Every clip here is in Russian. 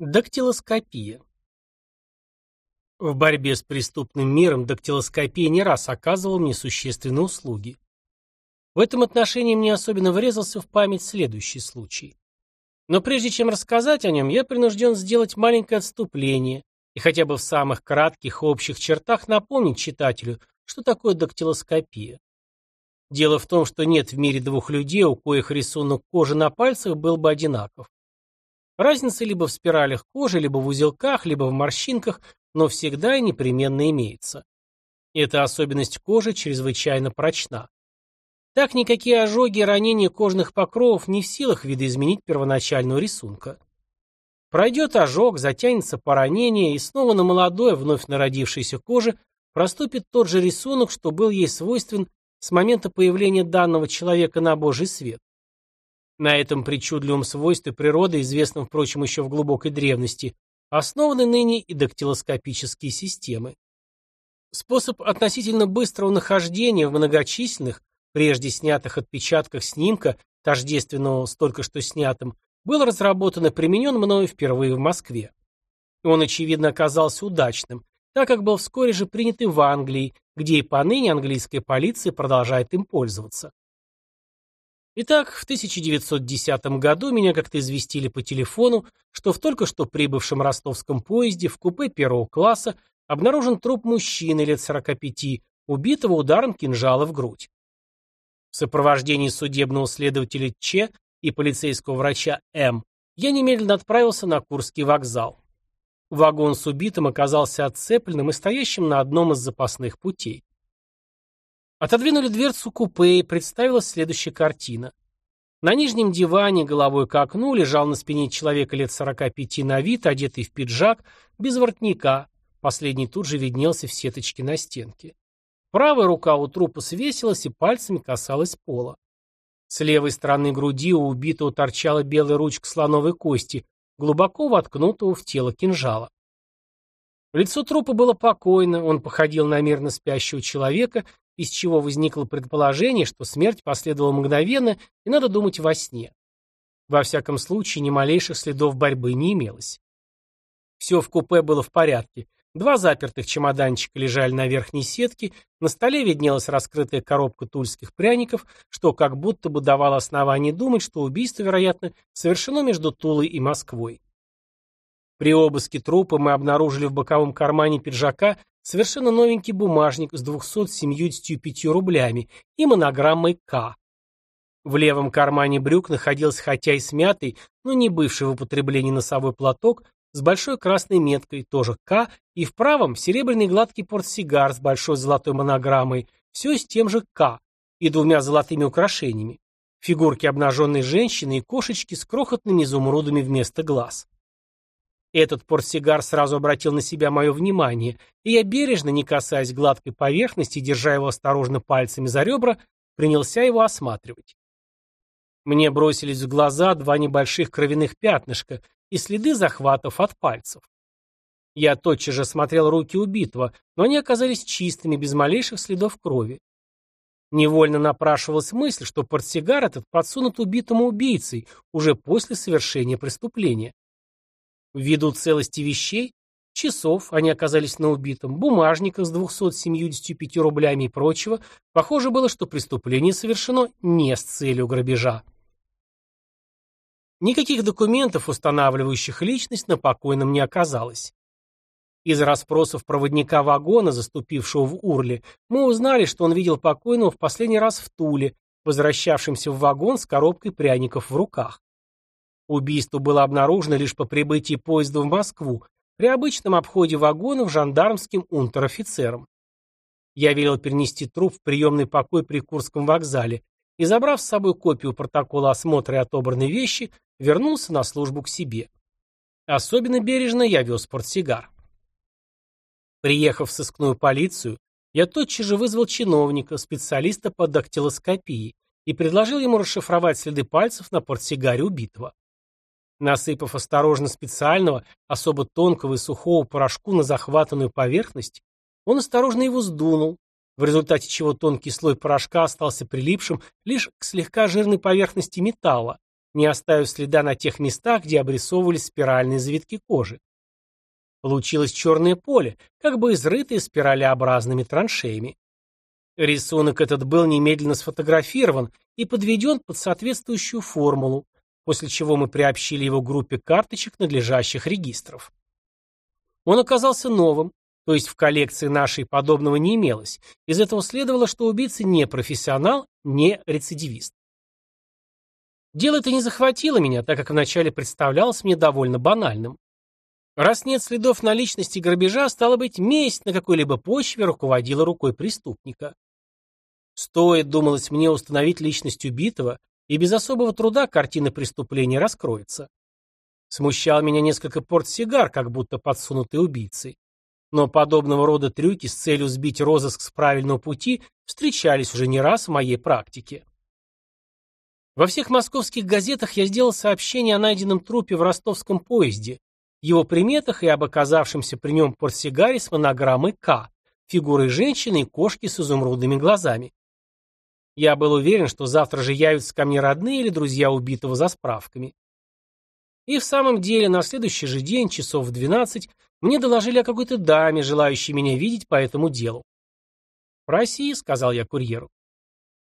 Дактилоскопия. В борьбе с преступным миром дактилоскопия не раз оказывала мне существенные услуги. В этом отношении мне особенно врезался в память следующий случай. Но прежде чем рассказать о нем, я принужден сделать маленькое отступление и хотя бы в самых кратких общих чертах напомнить читателю, что такое дактилоскопия. Дело в том, что нет в мире двух людей, у коих рисунок кожи на пальцах был бы одинаков. Разница либо в спиралях кожи, либо в узелках, либо в морщинках, но всегда и непременно имеется. Эта особенность кожи чрезвычайно прочна. Так никакие ожоги и ранения кожных покровов не в силах видоизменить первоначального рисунка. Пройдет ожог, затянется поранение, и снова на молодой, вновь народившейся коже проступит тот же рисунок, что был ей свойствен с момента появления данного человека на Божий свет. На этом причудливом свойстве природы, известном, впрочем, еще в глубокой древности, основаны ныне и дактилоскопические системы. Способ относительно быстрого нахождения в многочисленных, прежде снятых отпечатках снимка, тождественного с только что снятым, был разработан и применен мною впервые в Москве. Он, очевидно, оказался удачным, так как был вскоре же принят и в Англии, где и поныне английская полиция продолжает им пользоваться. Итак, в 1910 году меня как-то известили по телефону, что в только что прибывшем ростовском поезде в купе первого класса обнаружен труп мужчины лет 45, убитого ударом кинжала в грудь. В сопровождении судебного следователя Ч и полицейского врача М я немедленно отправился на Курский вокзал. Вагон с убитым оказался отцепленным и стоящим на одном из запасных путей. Отодвинули дверцу купе и представилась следующая картина. На нижнем диване, головой к окну, лежал на спине человека лет 45 на вид, одетый в пиджак, без воротника. Последний тут же виднелся в сеточке на стенке. Правая рука у трупа свесилась и пальцами касалась пола. С левой стороны груди у убитого торчала белая ручка слоновой кости, глубоко воткнутого в тело кинжала. Лицо трупа было покойно, он походил на мирно спящего человека из чего возникло предположение, что смерть последовала мгновенно и надо думать во сне. Во всяком случае, ни малейших следов борьбы не имелось. Все в купе было в порядке. Два запертых чемоданчика лежали на верхней сетке, на столе виднелась раскрытая коробка тульских пряников, что как будто бы давало основание думать, что убийство, вероятно, совершено между Тулой и Москвой. При обыске трупа мы обнаружили в боковом кармане пиджака совершенно новенький бумажник с 275 рублями и монограммой «К». В левом кармане брюк находился хотя и смятый, но не бывший в употреблении носовой платок с большой красной меткой, тоже «К», и в правом серебряный гладкий портсигар с большой золотой монограммой, все с тем же «К» и двумя золотыми украшениями. Фигурки обнаженной женщины и кошечки с крохотными изумрудами вместо глаз. Этот портсигар сразу обратил на себя мое внимание, и я бережно, не касаясь гладкой поверхности, держа его осторожно пальцами за ребра, принялся его осматривать. Мне бросились в глаза два небольших кровяных пятнышка и следы захватов от пальцев. Я тотчас же смотрел руки убитого, но они оказались чистыми, без малейших следов крови. Невольно напрашивалась мысль, что портсигар этот подсунут убитому убийцей уже после совершения преступления. Ввиду целости вещей, часов, они оказались на убитом, бумажниках с 275 рублями и прочего, похоже было, что преступление совершено не с целью грабежа. Никаких документов, устанавливающих личность, на покойном не оказалось. Из расспросов проводника вагона, заступившего в Урле, мы узнали, что он видел покойного в последний раз в Туле, возвращавшимся в вагон с коробкой пряников в руках. Убийство было обнаружено лишь по прибытии поезда в Москву, при обычном обходе вагонов жандармским унтер-офицером. Я велел перенести труп в приемный покой при Курском вокзале и, забрав с собой копию протокола осмотра и отобранной вещи, вернулся на службу к себе. Особенно бережно я вез портсигар. Приехав в сыскную полицию, я тотчас же вызвал чиновника, специалиста по дактилоскопии, и предложил ему расшифровать следы пальцев на портсигаре убитого. Насыпав осторожно специального, особо тонкого и сухого порошку на захватанную поверхность, он осторожно его сдунул, в результате чего тонкий слой порошка остался прилипшим лишь к слегка жирной поверхности металла, не оставив следа на тех местах, где обрисовывались спиральные завитки кожи. Получилось черное поле, как бы изрытое спиралеобразными траншеями. Рисунок этот был немедленно сфотографирован и подведен под соответствующую формулу, после чего мы приобщили его группе карточек надлежащих регистров. Он оказался новым, то есть в коллекции нашей подобного не имелось. Из этого следовало, что убийца не профессионал, не рецидивист. Дело это не захватило меня, так как вначале представлялось мне довольно банальным. Раз нет следов на личности грабежа, стало быть, месть на какой-либо почве руководила рукой преступника. Стоит, думалось мне, установить личность убитого, и без особого труда картина преступления раскроется. Смущал меня несколько портсигар, как будто подсунутый убийцей. Но подобного рода трюки с целью сбить розыск с правильного пути встречались уже не раз в моей практике. Во всех московских газетах я сделал сообщение о найденном трупе в ростовском поезде, его приметах и об оказавшемся при нем портсигаре с монограммой «К», фигурой женщины и кошки с изумрудными глазами. Я был уверен, что завтра же явятся ко мне родные или друзья убитого за справками. И в самом деле на следующий же день, часов в двенадцать, мне доложили о какой-то даме, желающей меня видеть по этому делу. «Проси», — сказал я курьеру.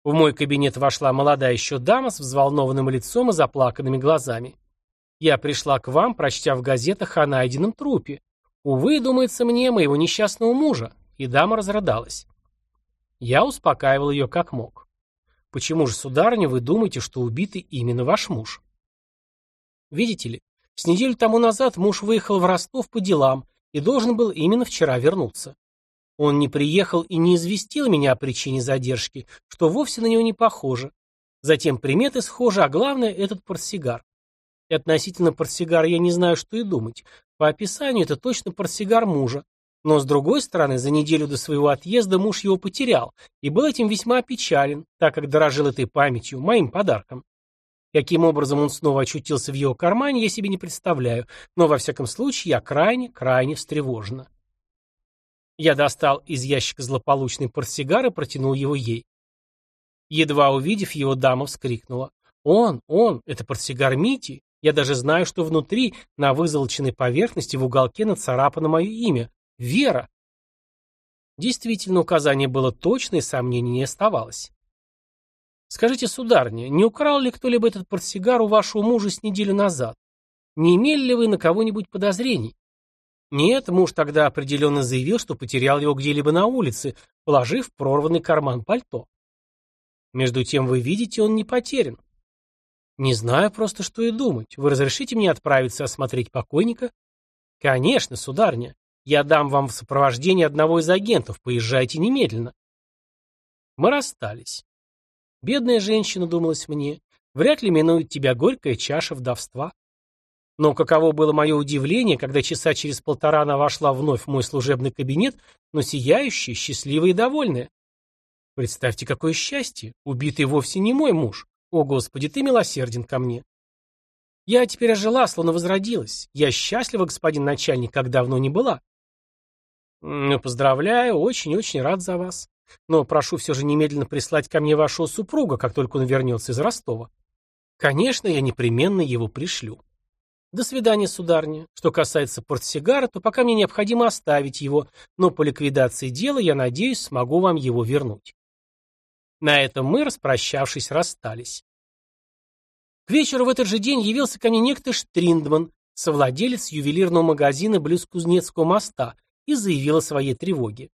В мой кабинет вошла молодая еще дама с взволнованным лицом и заплаканными глазами. Я пришла к вам, прочтя в газетах о найденном трупе. Увы, думается мне, моего несчастного мужа. И дама разрыдалась. Я успокаивал ее как мог. Почему же, сударыня, вы думаете, что убитый именно ваш муж? Видите ли, с неделю тому назад муж выехал в Ростов по делам и должен был именно вчера вернуться. Он не приехал и не известил меня о причине задержки, что вовсе на него не похоже. Затем приметы схожи, а главное – этот портсигар. И относительно портсигара я не знаю, что и думать. По описанию это точно портсигар мужа. Но, с другой стороны, за неделю до своего отъезда муж его потерял и был этим весьма опечален, так как дорожил этой памятью, моим подарком. Каким образом он снова очутился в его кармане, я себе не представляю, но, во всяком случае, я крайне, крайне встревожена. Я достал из ящика злополучный портсигар и протянул его ей. Едва увидев его, дама вскрикнула. «Он, он, это портсигар Мити. Я даже знаю, что внутри, на вызолоченной поверхности, в уголке нацарапано мое имя. Вера». Действительно, указание было точное, сомнений не оставалось. «Скажите, сударыня, не украл ли кто-либо этот портсигар у вашего мужа с неделю назад? Не имели ли вы на кого-нибудь подозрений?» Нет, муж тогда определенно заявил, что потерял его где-либо на улице, положив в прорванный карман пальто. Между тем, вы видите, он не потерян. Не знаю просто, что и думать. Вы разрешите мне отправиться осмотреть покойника? Конечно, сударня. Я дам вам в сопровождении одного из агентов. Поезжайте немедленно. Мы расстались. Бедная женщина, думалось мне, вряд ли минует тебя горькая чаша вдовства. Но каково было мое удивление, когда часа через полтора она вошла вновь в мой служебный кабинет, но сияющая, счастливая и довольная. Представьте, какое счастье! Убитый вовсе не мой муж. О, Господи, ты милосерден ко мне. Я теперь ожила, словно возродилась. Я счастлива, господин начальник, как давно не была. Поздравляю, очень-очень рад за вас. Но прошу все же немедленно прислать ко мне вашего супруга, как только он вернется из Ростова. Конечно, я непременно его пришлю. До свидания, сударня. Что касается портсигара, то пока мне необходимо оставить его, но по ликвидации дела, я надеюсь, смогу вам его вернуть. На этом мы, распрощавшись, расстались. К вечеру в этот же день явился ко мне некто Штриндман, совладелец ювелирного магазина близ Кузнецкого моста, и заявил о своей тревоге.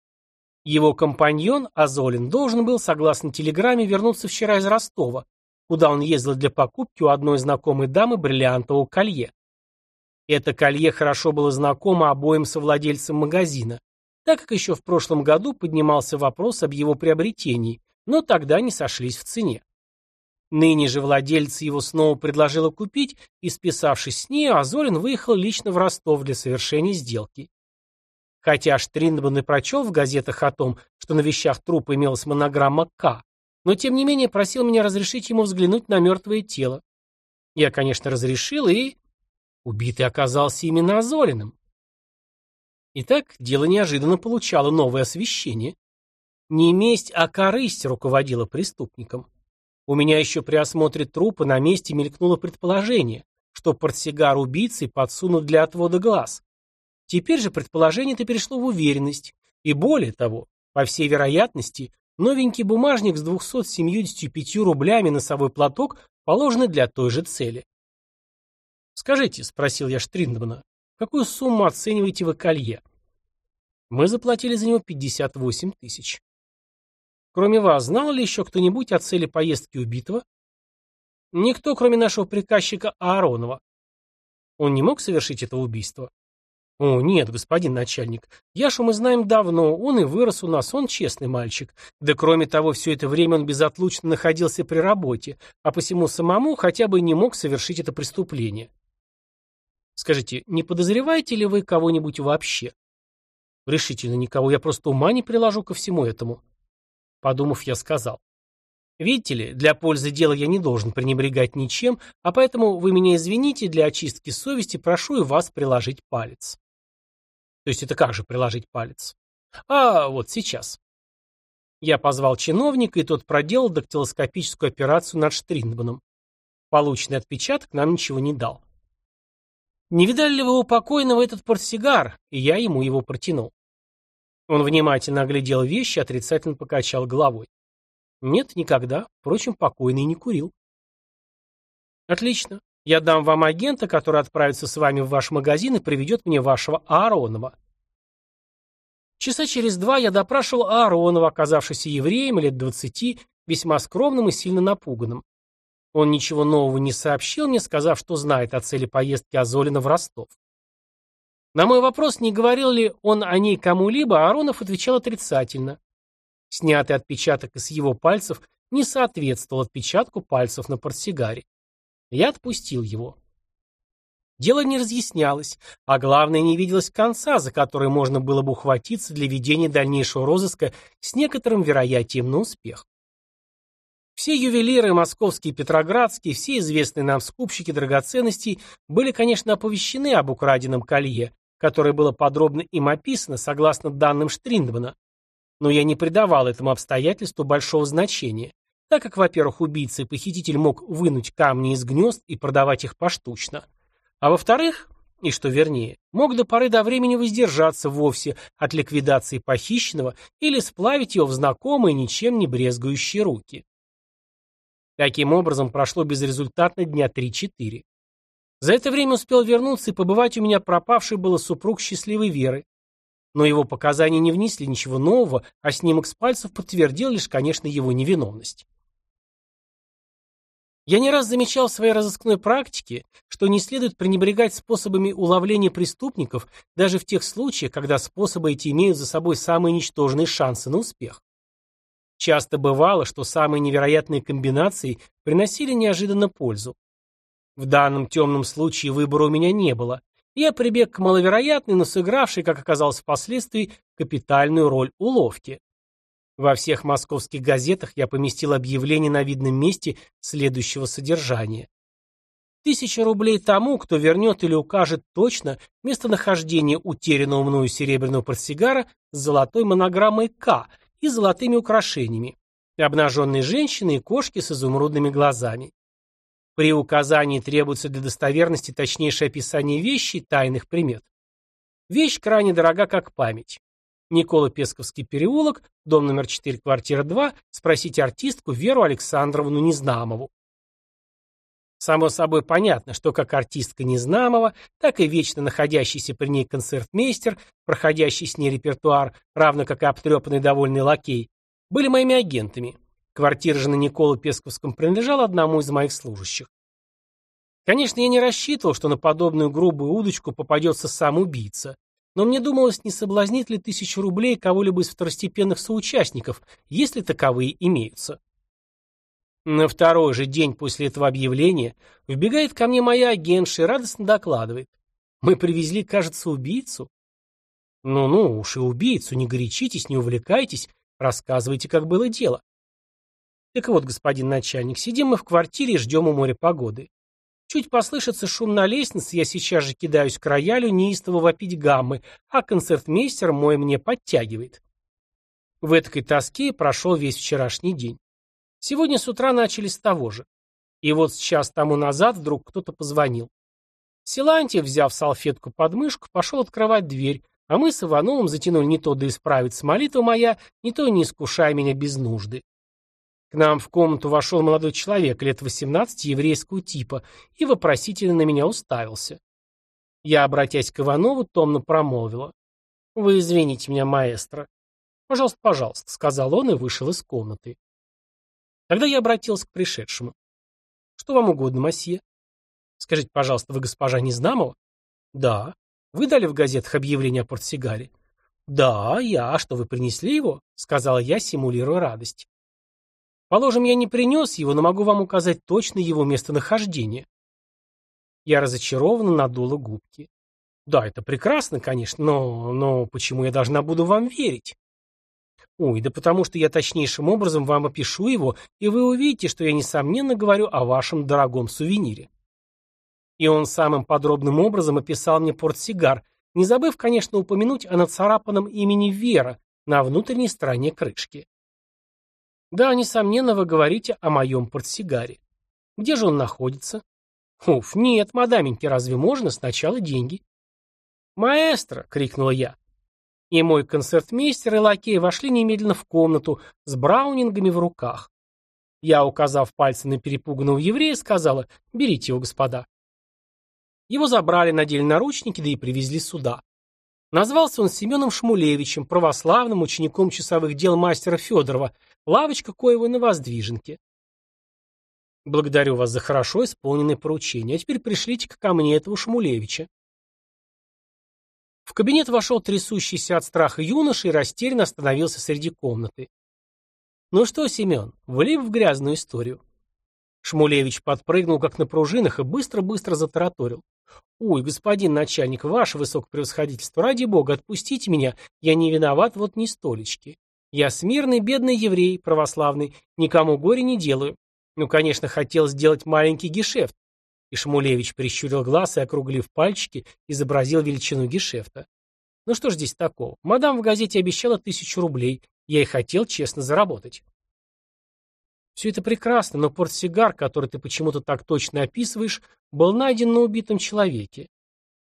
Его компаньон, Азолин, должен был, согласно телеграмме, вернуться вчера из Ростова, куда он ездил для покупки у одной знакомой дамы бриллиантового колье. Это колье хорошо было знакомо обоим совладельцам магазина, так как еще в прошлом году поднимался вопрос об его приобретении, но тогда не сошлись в цене. Ныне же владелец его снова предложила купить, и, списавшись с ней, Азорин выехал лично в Ростов для совершения сделки. Хотя Штриндман и прочел в газетах о том, что на вещах трупа имелась монограмма «К», но тем не менее просил меня разрешить ему взглянуть на мертвое тело. Я, конечно, разрешил, и Убитый оказался именно Азориным. Итак, дело неожиданно получало новое освещение. Не месть, а корысть руководила преступником. У меня еще при осмотре трупа на месте мелькнуло предположение, что портсигар убийцы подсунут для отвода глаз. Теперь же предположение-то перешло в уверенность. И более того, по всей вероятности, новенький бумажник с 275 рублями носовой платок положены для той же цели. «Скажите», — спросил я Штриндмана, — «какую сумму оцениваете вы колье?» Мы заплатили за него 58 тысяч. Кроме вас, знал ли еще кто-нибудь о цели поездки убитого? Никто, кроме нашего приказчика Ааронова. Он не мог совершить это убийство? О, нет, господин начальник. Яшу мы знаем давно, он и вырос у нас, он честный мальчик. Да кроме того, все это время он безотлучно находился при работе, а посему самому хотя бы не мог совершить это преступление. Скажите, не подозреваете ли вы кого-нибудь вообще? Решительно никого, я просто ума не приложу ко всему этому. Подумав, я сказал. Видите ли, для пользы дела я не должен пренебрегать ничем, а поэтому вы меня извините, для очистки совести прошу и вас приложить палец. То есть это как же приложить палец? А, вот сейчас. Я позвал чиновника, и тот проделал дактилоскопическую операцию над Штриндманом. Полученный отпечаток нам ничего не дал. Не видали ли вы у покойного этот портсигар? И я ему его протянул. Он внимательно оглядел вещи отрицательно покачал головой. Нет, никогда. Впрочем, покойный не курил. Отлично. Я дам вам агента, который отправится с вами в ваш магазин и приведет мне вашего Ааронова. Часа через два я допрашивал Ааронова, оказавшегося евреем лет двадцати, весьма скромным и сильно напуганным. Он ничего нового не сообщил мне, сказав, что знает о цели поездки Азолина в Ростов. На мой вопрос, не говорил ли он о ней кому-либо, Аронов отвечал отрицательно. Снятый отпечаток из его пальцев не соответствовал отпечатку пальцев на портсигаре. Я отпустил его. Дело не разъяснялось, а главное, не виделось конца, за который можно было бы ухватиться для ведения дальнейшего розыска с некоторым вероятием на успех. Все ювелиры, московские и петроградские, все известные нам скупщики драгоценностей были, конечно, оповещены об украденном колье, которое было подробно им описано, согласно данным Штриндмана. Но я не придавал этому обстоятельству большого значения, так как, во-первых, убийца и похититель мог вынуть камни из гнезд и продавать их поштучно, а во-вторых, и что вернее, мог до поры до времени воздержаться вовсе от ликвидации похищенного или сплавить его в знакомые, ничем не брезгующие руки. Таким образом, прошло безрезультатно дня 3-4. За это время успел вернуться и побывать у меня пропавший было супруг счастливой Веры. Но его показания не внесли ничего нового, а снимок с пальцев подтвердил лишь, конечно, его невиновность. Я не раз замечал в своей разыскной практике, что не следует пренебрегать способами уловления преступников даже в тех случаях, когда способы эти имеют за собой самые ничтожные шансы на успех. Часто бывало, что самые невероятные комбинации приносили неожиданно пользу. В данном темном случае выбора у меня не было. Я прибег к маловероятной, но сыгравшей, как оказалось впоследствии, капитальную роль уловки. Во всех московских газетах я поместил объявление на видном месте следующего содержания. Тысяча рублей тому, кто вернет или укажет точно местонахождение утерянного мною серебряного портсигара с золотой монограммой «К» и золотыми украшениями, и обнаженные женщины и кошки с изумрудными глазами. При указании требуется для достоверности точнейшее описание вещей, тайных примет. Вещь крайне дорога как память. Никола Песковский переулок, дом номер 4, квартира 2, спросите артистку Веру Александровну Незнамову. Само собой понятно, что как артистка Незнамова, так и вечно находящийся при ней концертмейстер, проходящий с ней репертуар, равно как и обтрепанный довольный лакей, были моими агентами. Квартира же на Николу Песковском принадлежала одному из моих служащих. Конечно, я не рассчитывал, что на подобную грубую удочку попадется сам убийца, но мне думалось, не соблазнит ли тысячу рублей кого-либо из второстепенных соучастников, если таковые имеются. На второй же день после этого объявления вбегает ко мне моя агентша и радостно докладывает. Мы привезли, кажется, убийцу. Ну-ну, уж и убийцу, не горячитесь, не увлекайтесь, рассказывайте, как было дело. Так вот, господин начальник, сидим мы в квартире и ждем у моря погоды. Чуть послышится шум на лестнице, я сейчас же кидаюсь к роялю, неистово вопить гаммы, а концертмейстер мой мне подтягивает. В этой тоске прошел весь вчерашний день. Сегодня с утра начали с того же. И вот сейчас тому назад вдруг кто-то позвонил. Силантьев, взяв салфетку под мышку, пошел открывать дверь, а мы с Ивановым затянули не то да исправиться молитва моя, не то не искушай меня без нужды. К нам в комнату вошел молодой человек, лет 18, еврейского типа, и вопросительно на меня уставился. Я, обратясь к Иванову, томно промолвила. «Вы извините меня, маэстро». «Пожалуйста, пожалуйста», — сказал он и вышел из комнаты. Тогда я обратился к пришедшему. «Что вам угодно, масье?» «Скажите, пожалуйста, вы госпожа Незнамова?» «Да». «Вы дали в газетах объявление о портсигаре?» «Да, я. А что, вы принесли его?» — сказала я, симулируя радость. «Положим, я не принес его, но могу вам указать точно его местонахождение». Я разочарованно надула губки. «Да, это прекрасно, конечно, но... но почему я должна буду вам верить?» Ой, да потому что я точнейшим образом вам опишу его, и вы увидите, что я несомненно говорю о вашем дорогом сувенире. И он самым подробным образом описал мне портсигар, не забыв, конечно, упомянуть о нацарапанном имени Вера на внутренней стороне крышки. Да, несомненно, вы говорите о моем портсигаре. Где же он находится? Уф, нет, мадаменьки, разве можно? Сначала деньги. «Маэстро!» — крикнула я. И мой концертмейстер и лакей вошли немедленно в комнату с браунингами в руках. Я, указав пальцем на перепуганного еврея, сказала «Берите его, господа». Его забрали, надели наручники, да и привезли сюда. Назвался он Семеном Шмулевичем, православным учеником часовых дел мастера Федорова, лавочка коего на воздвиженке. Благодарю вас за хорошо исполненное поручение, а теперь пришлите-ка ко мне этого Шмулевича. В кабинет вошел трясущийся от страха юноша и растерянно остановился среди комнаты. «Ну что, Семен, влип в грязную историю?» Шмулевич подпрыгнул, как на пружинах, и быстро-быстро затараторил. «Ой, господин начальник, ваше высокопревосходительство, ради бога, отпустите меня, я не виноват вот ни столечки. Я смирный, бедный еврей, православный, никому горе не делаю. Ну, конечно, хотел сделать маленький гешефт, и Шмулевич прищурил глаз и, округлив пальчики, изобразил величину гешефта. Ну что ж здесь такого? Мадам в газете обещала тысячу рублей. Я и хотел честно заработать. Все это прекрасно, но портсигар, который ты почему-то так точно описываешь, был найден на убитом человеке.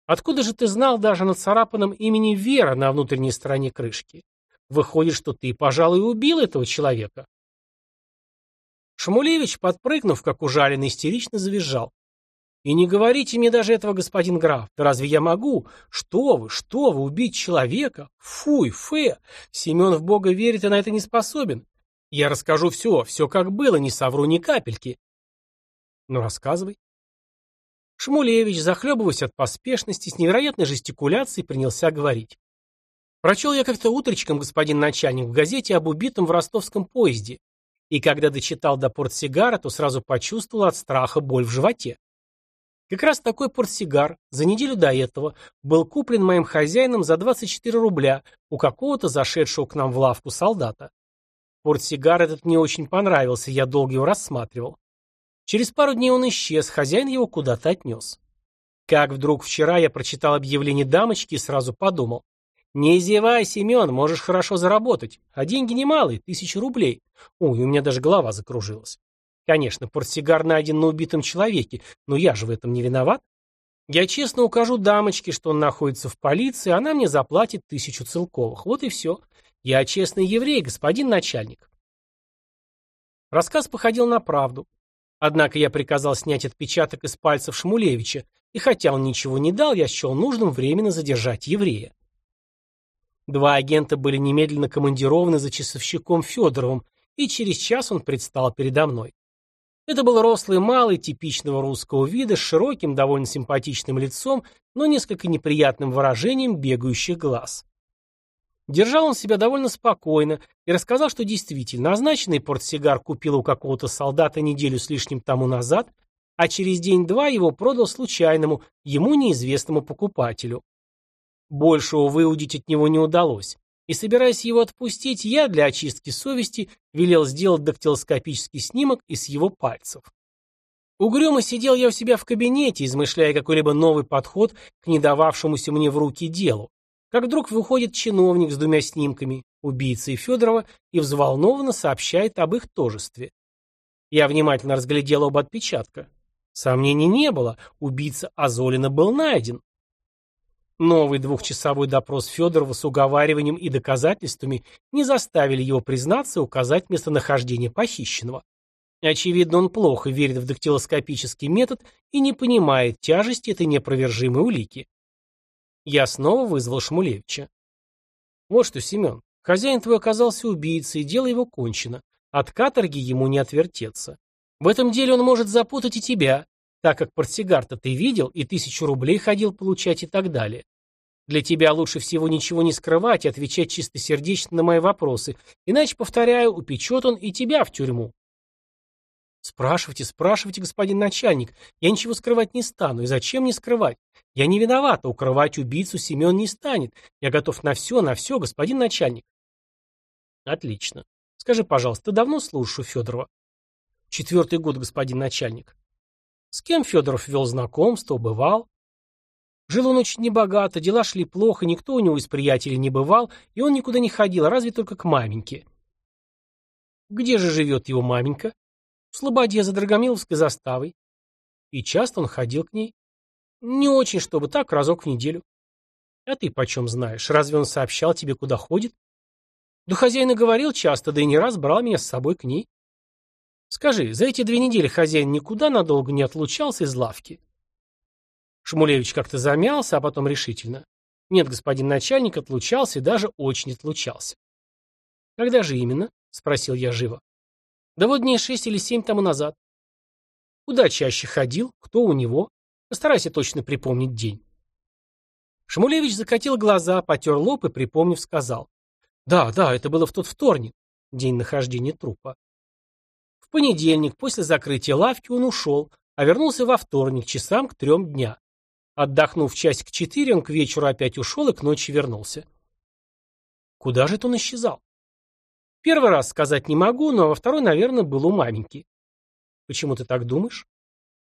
Откуда же ты знал даже на царапанном имени Вера на внутренней стороне крышки? Выходит, что ты, пожалуй, убил этого человека. Шмулевич, подпрыгнув, как ужаленный, истерично завизжал. И не говорите мне даже этого, господин граф. Да разве я могу? Что вы, что вы, убить человека? Фуй, фе. Семен в Бога верит и на это не способен. Я расскажу все, все как было, не совру ни капельки. Ну, рассказывай. Шмулевич, захлебываясь от поспешности, с невероятной жестикуляцией, принялся говорить. Прочел я как-то утречком, господин начальник, в газете об убитом в ростовском поезде. И когда дочитал до портсигара, то сразу почувствовал от страха боль в животе. Как раз такой портсигар за неделю до этого был куплен моим хозяином за 24 рубля у какого-то зашедшего к нам в лавку солдата. Портсигар этот мне очень понравился, я долго его рассматривал. Через пару дней он исчез, хозяин его куда-то отнес. Как вдруг вчера я прочитал объявление дамочки и сразу подумал. Не зевай, Семен, можешь хорошо заработать, а деньги немалые, тысячи рублей. Ой, у меня даже голова закружилась. Конечно, портсигар найден на убитом человеке, но я же в этом не виноват. Я честно укажу дамочке, что он находится в полиции, она мне заплатит тысячу целковых. Вот и все. Я честный еврей, господин начальник. Рассказ походил на правду. Однако я приказал снять отпечаток из пальцев Шмулевича, и хотя он ничего не дал, я счел нужным временно задержать еврея. Два агента были немедленно командированы за часовщиком Федоровым, и через час он предстал передо мной. Это был рослый малый, типичного русского вида, с широким, довольно симпатичным лицом, но несколько неприятным выражением бегающих глаз. Держал он себя довольно спокойно и рассказал, что действительно назначенный портсигар купил у какого-то солдата неделю с лишним тому назад, а через день-два его продал случайному, ему неизвестному покупателю. Большего выудить от него не удалось. И собираясь его отпустить, я для очистки совести велел сделать дактилоскопический снимок из его пальцев. Угрюмо сидел я у себя в кабинете, измышляя какой-либо новый подход к не дававшемуся мне в руки делу, как вдруг выходит чиновник с двумя снимками, убийцы Федорова, и взволнованно сообщает об их тожестве. Я внимательно разглядел оба отпечатка. Сомнений не было, убийца Азолина был найден. Новый двухчасовой допрос Федорова с уговариванием и доказательствами не заставили его признаться и указать местонахождение похищенного. Очевидно, он плохо верит в дактилоскопический метод и не понимает тяжести этой неопровержимой улики. Я снова вызвал Шмулевича. Вот что, Семен, хозяин твой оказался убийцей, дело его кончено. От каторги ему не отвертеться. В этом деле он может запутать и тебя, так как портсигар-то ты видел и тысячу рублей ходил получать и так далее. Для тебя лучше всего ничего не скрывать и отвечать чистосердечно на мои вопросы, иначе, повторяю, упечет он и тебя в тюрьму. Спрашивайте, спрашивайте, господин начальник. Я ничего скрывать не стану. И зачем мне скрывать? Я не виноват, а укрывать убийцу Семен не станет. Я готов на все, на все, господин начальник. Отлично. Скажи, пожалуйста, ты давно служишь у Федорова? Четвертый год, господин начальник. С кем Федоров вел знакомство, бывал? Жил он очень небогато, дела шли плохо, никто у него из приятелей не бывал, и он никуда не ходил, разве только к маменьке. Где же живет его маменька? В Слободе, за Драгомиловской заставой. И часто он ходил к ней? Не очень, чтобы так, разок в неделю. А ты почем знаешь? Разве он сообщал тебе, куда ходит? Да хозяин говорил часто, да и не раз брал меня с собой к ней. Скажи, за эти две недели хозяин никуда надолго не отлучался из лавки? Шмулевич как-то замялся, а потом решительно. Нет, господин начальник отлучался и даже очень отлучался. Когда же именно? Спросил я живо. Да вот дней шесть или семь тому назад. Куда чаще ходил? Кто у него? Постарайся точно припомнить день. Шмулевич закатил глаза, потер лоб и, припомнив, сказал. Да, да, это было в тот вторник, день нахождения трупа понедельник, после закрытия лавки, он ушел, а вернулся во вторник, часам к трем дня. Отдохнув часик четыре, он к вечеру опять ушел и к ночи вернулся. Куда же это он исчезал? Первый раз сказать не могу, но во второй, наверное, был у маменьки. Почему ты так думаешь?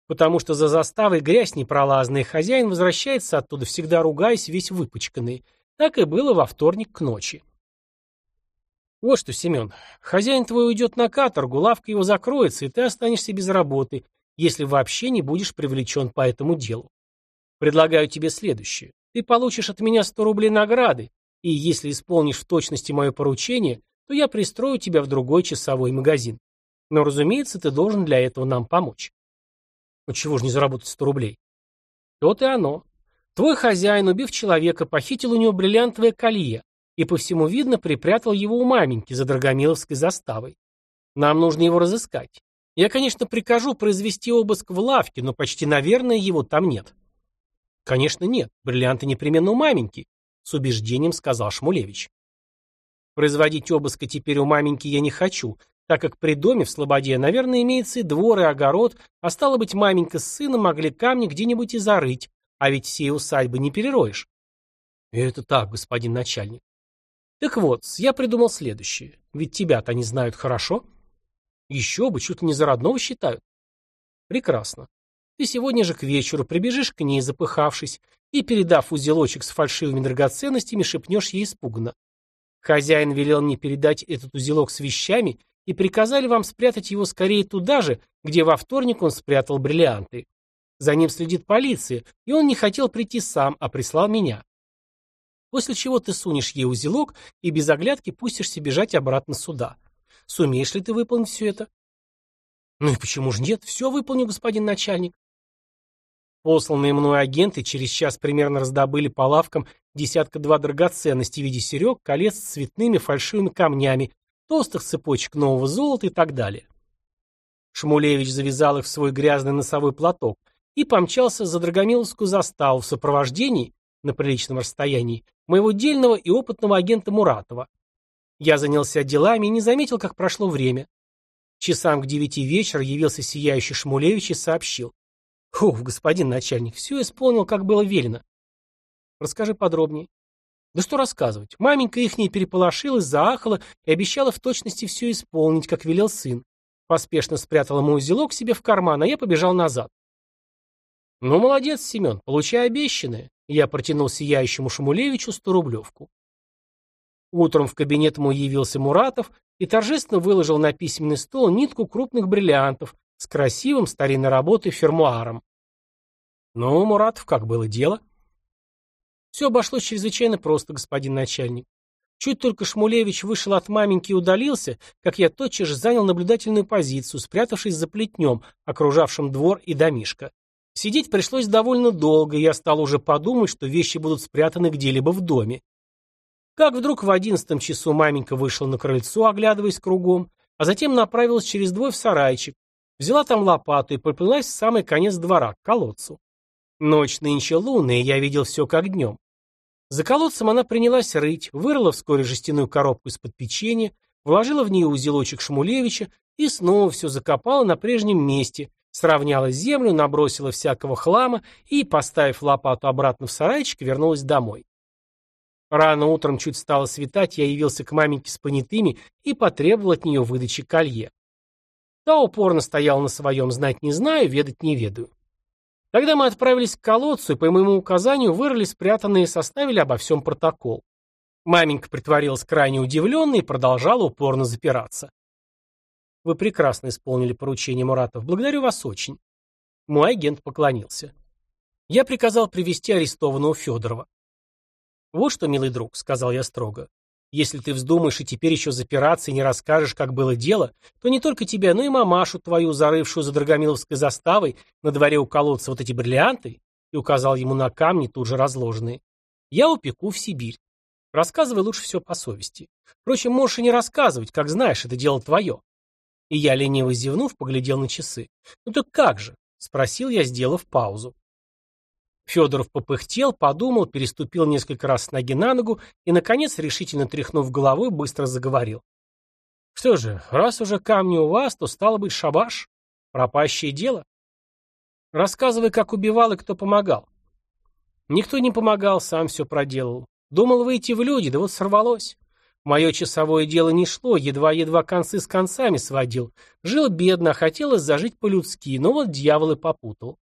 Потому что за заставой грязь непролазная, хозяин возвращается оттуда, всегда ругаясь, весь выпачканный. Так и было во вторник к ночи. Вот что, Семен, хозяин твой уйдет на каторгу, лавка его закроется, и ты останешься без работы, если вообще не будешь привлечен по этому делу. Предлагаю тебе следующее. Ты получишь от меня 100 рублей награды, и если исполнишь в точности мое поручение, то я пристрою тебя в другой часовой магазин. Но, разумеется, ты должен для этого нам помочь. Ну чего ж не заработать 100 рублей? То-то и оно. Твой хозяин, убив человека, похитил у него бриллиантовое колье, и по всему видно припрятал его у маменьки за Драгомиловской заставой. Нам нужно его разыскать. Я, конечно, прикажу произвести обыск в лавке, но почти, наверное, его там нет. Конечно, нет. Бриллианты непременно у маменьки, с убеждением сказал Шмулевич. Производить обыска теперь у маменьки я не хочу, так как при доме в Слободе, наверное, имеется и двор, и огород, а стало быть, маменька с сыном могли камни где-нибудь и зарыть, а ведь всей усадьбы не перероешь. Это так, господин начальник. Так вот, я придумал следующее. Ведь тебя-то они знают хорошо. Еще бы, чуть ли не за родного считают. Прекрасно. Ты сегодня же к вечеру прибежишь к ней, запыхавшись, и, передав узелочек с фальшивыми драгоценностями, шепнешь ей испуганно. Хозяин велел мне передать этот узелок с вещами и приказали вам спрятать его скорее туда же, где во вторник он спрятал бриллианты. За ним следит полиция, и он не хотел прийти сам, а прислал меня. После чего ты сунешь ей узелок и без оглядки пустишься бежать обратно сюда. Сумеешь ли ты выполнить все это? Ну и почему же нет? Все выполню, господин начальник. Посланные мной агенты через час примерно раздобыли по лавкам десятка-два драгоценностей в виде серег, колец с цветными фальшивыми камнями, толстых цепочек нового золота и так далее. Шмулевич завязал их в свой грязный носовой платок и помчался за Драгомиловскую заставу в сопровождении, на приличном расстоянии, моего дельного и опытного агента Муратова. Я занялся делами и не заметил, как прошло время. Часам к девяти вечера явился сияющий Шмулевич и сообщил. «Ух, господин начальник, все исполнил, как было велено». «Расскажи подробнее». «Да что рассказывать. Маменька ихняя переполошилась, заахала и обещала в точности все исполнить, как велел сын. Поспешно спрятала мой узелок себе в карман, а я побежал назад. «Ну, молодец, Семен, получай обещанное». Я протянул сияющему Шамулевичу сто рублевку. Утром в кабинет мой явился Муратов и торжественно выложил на письменный стол нитку крупных бриллиантов с красивым старинной работой фермуаром. Ну, Муратов, как было дело? Все обошлось чрезвычайно просто, господин начальник. Чуть только Шмулевич вышел от маменьки и удалился, как я тотчас же занял наблюдательную позицию, спрятавшись за плетнем, окружавшим двор и домишко. Сидеть пришлось довольно долго, и я стал уже подумать, что вещи будут спрятаны где-либо в доме. Как вдруг в одиннадцатом часу маменька вышла на крыльцо, оглядываясь кругом, а затем направилась через двор в сарайчик, взяла там лопату и поплелась в самый конец двора, к колодцу. Ночь нынче лунная, я видел все как днем. За колодцем она принялась рыть, вырыла вскоре жестяную коробку из-под печенья, вложила в нее узелочек Шмулевича и снова все закопала на прежнем месте, сравняла землю, набросила всякого хлама и, поставив лопату обратно в сарайчик, вернулась домой. Рано утром чуть стало светать, я явился к маменьке с понятыми и потребовал от нее выдачи колье. Та упорно стояла на своем «знать не знаю, ведать не ведаю». Тогда мы отправились к колодцу и по моему указанию вырыли спрятанные и составили обо всем протокол. Маменька притворилась крайне удивленной и продолжала упорно запираться. Вы прекрасно исполнили поручение Муратов. Благодарю вас очень. Мой агент поклонился. Я приказал привести арестованного Федорова. «Вот что, милый друг», — сказал я строго, — «если ты вздумаешь и теперь еще запираться и не расскажешь, как было дело, то не только тебя, но и мамашу твою, зарывшую за Драгомиловской заставой, на дворе у колодца вот эти бриллианты, и указал ему на камни, тут же разложенные, я упеку в Сибирь. Рассказывай лучше все по совести. Впрочем, можешь и не рассказывать, как знаешь, это дело твое». И я, лениво зевнув, поглядел на часы. «Ну так как же?» — спросил я, сделав паузу. Федоров попыхтел, подумал, переступил несколько раз с ноги на ногу и, наконец, решительно тряхнув головой, быстро заговорил. «Что же, раз уже камни у вас, то стало быть шабаш. Пропащее дело. Рассказывай, как убивал и кто помогал». Никто не помогал, сам все проделал. Думал выйти в люди, да вот сорвалось. Мое часовое дело не шло, едва-едва концы с концами сводил. Жил бедно, хотелось зажить по-людски, но вот дьявол и попутал.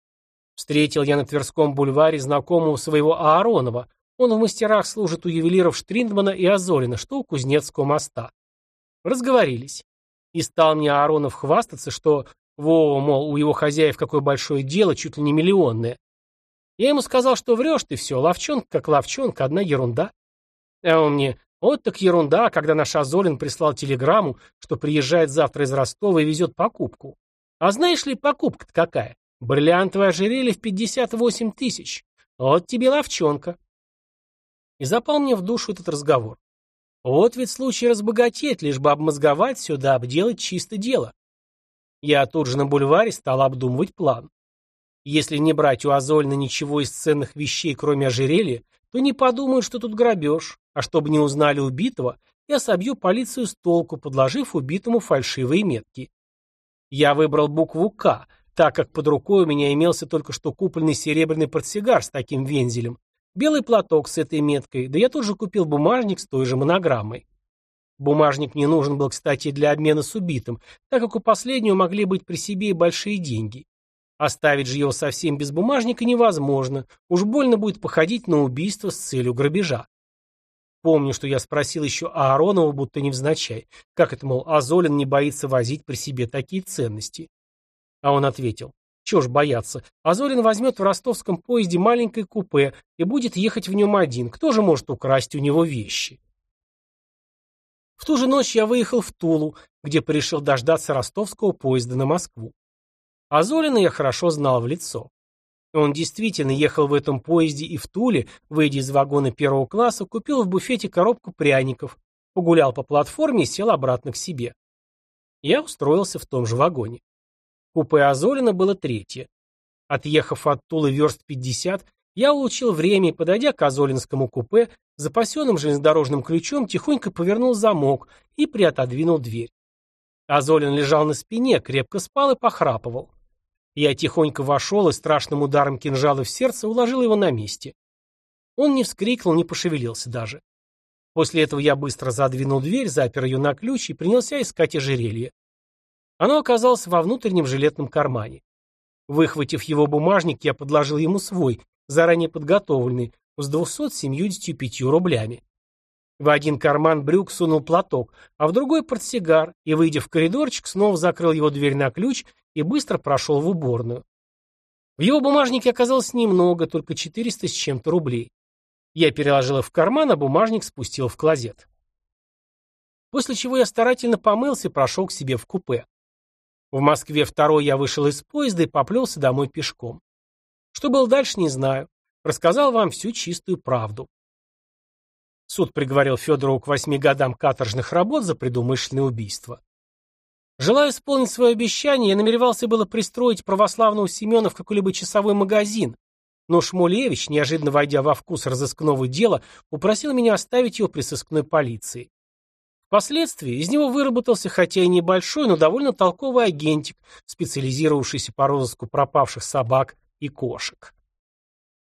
Встретил я на Тверском бульваре знакомого своего Ааронова. Он в мастерах служит у ювелиров Штриндмана и Азолина, что у Кузнецкого моста. Разговорились. И стал мне Ааронов хвастаться, что Вова, мол, у его хозяев какое большое дело, чуть ли не миллионное. Я ему сказал, что врешь ты все, ловчонка как ловчонка, одна ерунда. А он мне, вот так ерунда, когда наш Азолин прислал телеграмму, что приезжает завтра из Ростова и везет покупку. А знаешь ли, покупка-то какая? Бриллиантовое ожерелье в 58 тысяч. Вот тебе ловчонка. И запал мне в душу этот разговор. Вот ведь случай разбогатеть, лишь бы обмозговать все да обделать чисто дело. Я тут же на бульваре стал обдумывать план. Если не брать у Азольна ничего из ценных вещей, кроме ожерелья, то не подумают, что тут грабеж, а чтобы не узнали убитого, я собью полицию с толку, подложив убитому фальшивые метки. Я выбрал букву «К», так как под рукой у меня имелся только что купленный серебряный портсигар с таким вензелем, белый платок с этой меткой, да я тут же купил бумажник с той же монограммой. Бумажник не нужен был, кстати, для обмена с убитым, так как у последнего могли быть при себе и большие деньги. Оставить же его совсем без бумажника невозможно, уж больно будет походить на убийство с целью грабежа. Помню, что я спросил еще Ааронова, будто невзначай, как это, мол, Азолин не боится возить при себе такие ценности. А он ответил, чего ж бояться, Азорин возьмет в ростовском поезде маленькое купе и будет ехать в нем один, кто же может украсть у него вещи? В ту же ночь я выехал в Тулу, где порешил дождаться ростовского поезда на Москву. Азолина я хорошо знал в лицо. Он действительно ехал в этом поезде и в Туле, выйдя из вагона первого класса, купил в буфете коробку пряников, погулял по платформе и сел обратно к себе. Я устроился в том же вагоне. Купе Азолина было третье. Отъехав от Тулы верст 50, я улучил время и, подойдя к Азолинскому купе, запасенным железнодорожным ключом тихонько повернул замок и приотодвинул дверь. Азолин лежал на спине, крепко спал и похрапывал. Я тихонько вошел и страшным ударом кинжала в сердце уложил его на месте. Он не вскрикнул, не пошевелился даже. После этого я быстро задвинул дверь, запер ее на ключ и принялся искать ожерелье. Оно оказалось во внутреннем жилетном кармане. Выхватив его бумажник, я подложил ему свой, заранее подготовленный, с 275 рублями. В один карман брюк сунул платок, а в другой портсигар, и, выйдя в коридорчик, снова закрыл его дверь на ключ и быстро прошел в уборную. В его бумажнике оказалось немного, только 400 с чем-то рублей. Я переложил их в карман, а бумажник спустил в клозет. После чего я старательно помылся и прошел к себе в купе. В Москве второй я вышел из поезда и поплелся домой пешком. Что было дальше, не знаю. Рассказал вам всю чистую правду. Суд приговорил Федорову к восьми годам каторжных работ за предумышленное убийство. Желая исполнить свое обещание, я намеревался было пристроить православного Семена в какой-либо часовой магазин, но Шмулевич, неожиданно войдя во вкус разыскного дела, упросил меня оставить его при сыскной полиции. Впоследствии из него выработался, хотя и небольшой, но довольно толковый агентик, специализировавшийся по розыску пропавших собак и кошек.